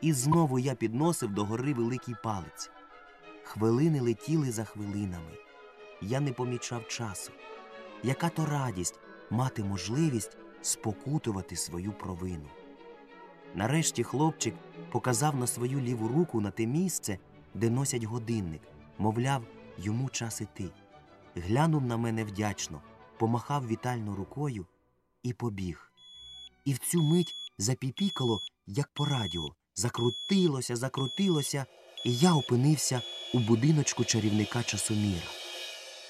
І знову я підносив до гори великий палець. Хвилини летіли за хвилинами. Я не помічав часу. Яка то радість мати можливість спокутувати свою провину. Нарешті хлопчик показав на свою ліву руку на те місце, де носять годинник, мовляв, йому час іти. Глянув на мене вдячно, помахав вітально рукою і побіг. І в цю мить запіпікало, як по радіо, закрутилося, закрутилося, і я опинився у будиночку чарівника часоміра.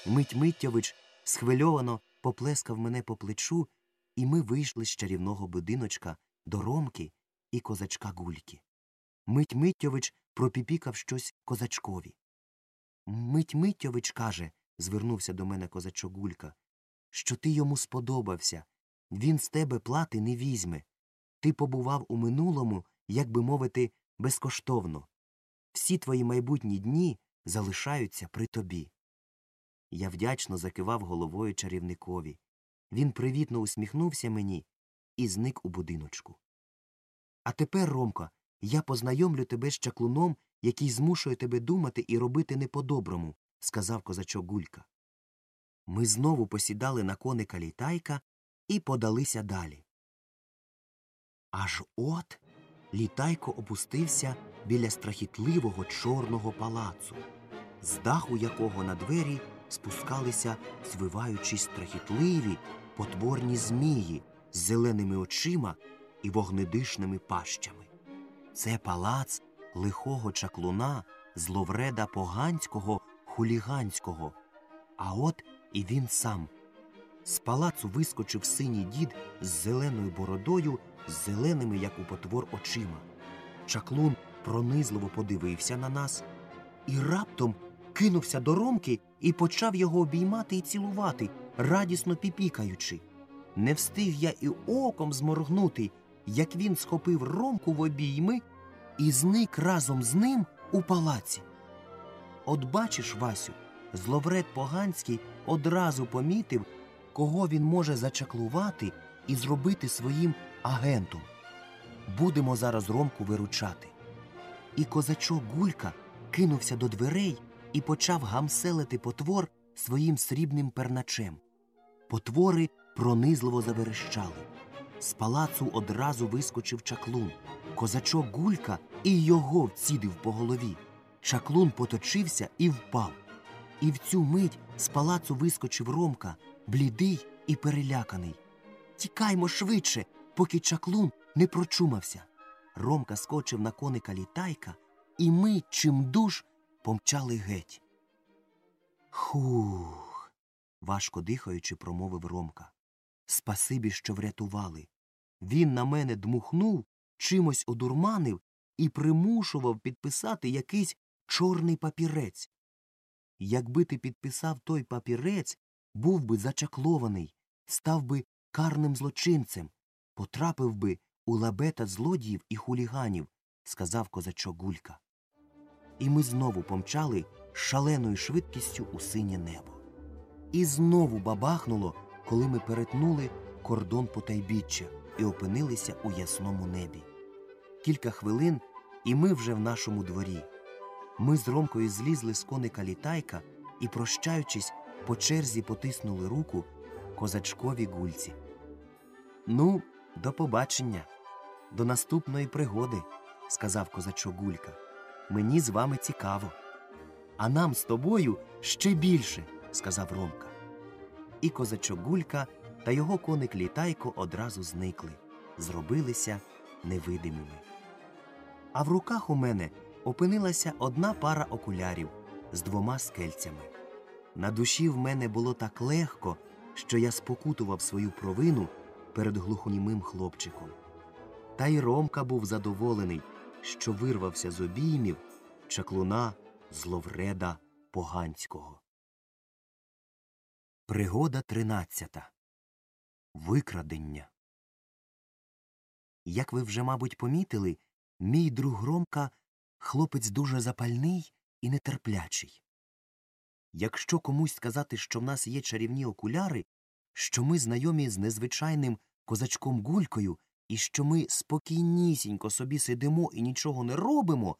Мить Миттєвич схвильовано поплескав мене по плечу, і ми вийшли з чарівного будиночка до Ромки і козачка Гульки. Мить Миттєвич пропіпікав щось козачкові. Мить Миттєвич каже, звернувся до мене козачок Гулька, що ти йому сподобався. Він з тебе плати не візьме. Ти побував у минулому, як би мовити, безкоштовно. Всі твої майбутні дні залишаються при тобі. Я вдячно закивав головою чарівникові. Він привітно усміхнувся мені і зник у будиночку. А тепер, Ромка, я познайомлю тебе з чаклуном, який змушує тебе думати і робити не по-доброму, сказав козачок Гулька. Ми знову посідали на коника літайка і подалися далі. Аж от літайко опустився біля страхітливого чорного палацу, з даху якого на двері спускалися, звиваючись страхітливі потворні змії з зеленими очима і вогнедишними пащами. Це палац лихого чаклуна, зловреда поганського, хуліганського. А от і він сам. З палацу вискочив синій дід з зеленою бородою, з зеленими, як у потвор, очима. Чаклун пронизливо подивився на нас і раптом кинувся до Ромки і почав його обіймати і цілувати, радісно піпікаючи. Не встиг я і оком зморгнути, як він схопив Ромку в обійми і зник разом з ним у палаці. От бачиш, Васю, зловред поганський одразу помітив, кого він може зачаклувати і зробити своїм агентом. Будемо зараз Ромку виручати. І козачок Гулька кинувся до дверей і почав гамселити потвор своїм срібним перначем. Потвори пронизливо заверещали. З палацу одразу вискочив чаклун. Козачок Гулька і його вцідив по голові. Чаклун поточився і впав. І в цю мить з палацу вискочив Ромка, блідий і переляканий. Тікаймо швидше, поки чаклун не прочумався. Ромка скочив на коника літайка, і ми, чимдуж, помчали геть. Хух. важко дихаючи, промовив Ромка. Спасибі, що врятували. Він на мене дмухнув, чимось одурманив і примушував підписати якийсь чорний папірець. Якби ти підписав той папірець, був би зачаклований, став би карним злочинцем, потрапив би у лабета злодіїв і хуліганів, сказав козачок Гулька. І ми знову помчали шаленою швидкістю у синє небо. І знову бабахнуло, коли ми перетнули кордон потайбіччя і опинилися у ясному небі. Кілька хвилин, і ми вже в нашому дворі. Ми з Ромкою злізли з коника літайка і, прощаючись, по черзі потиснули руку козачкові гульці. Ну, до побачення, до наступної пригоди, сказав козачок Гулька. Мені з вами цікаво. А нам з тобою ще більше, сказав Ромка. І козачок Гулька та його коник літайко одразу зникли, зробилися невидимими. А в руках у мене опинилася одна пара окулярів з двома скельцями. На душі в мене було так легко, що я спокутував свою провину перед глухонімим хлопчиком. Та й Ромка був задоволений, що вирвався з обіймів чаклуна зловреда поганського. Пригода тринадцята. Викрадення. Як ви вже, мабуть, помітили, мій друг Ромка хлопець дуже запальний і нетерплячий. Якщо комусь сказати, що в нас є чарівні окуляри, що ми знайомі з незвичайним козачком гулькою і що ми спокійнісінько собі сидимо і нічого не робимо,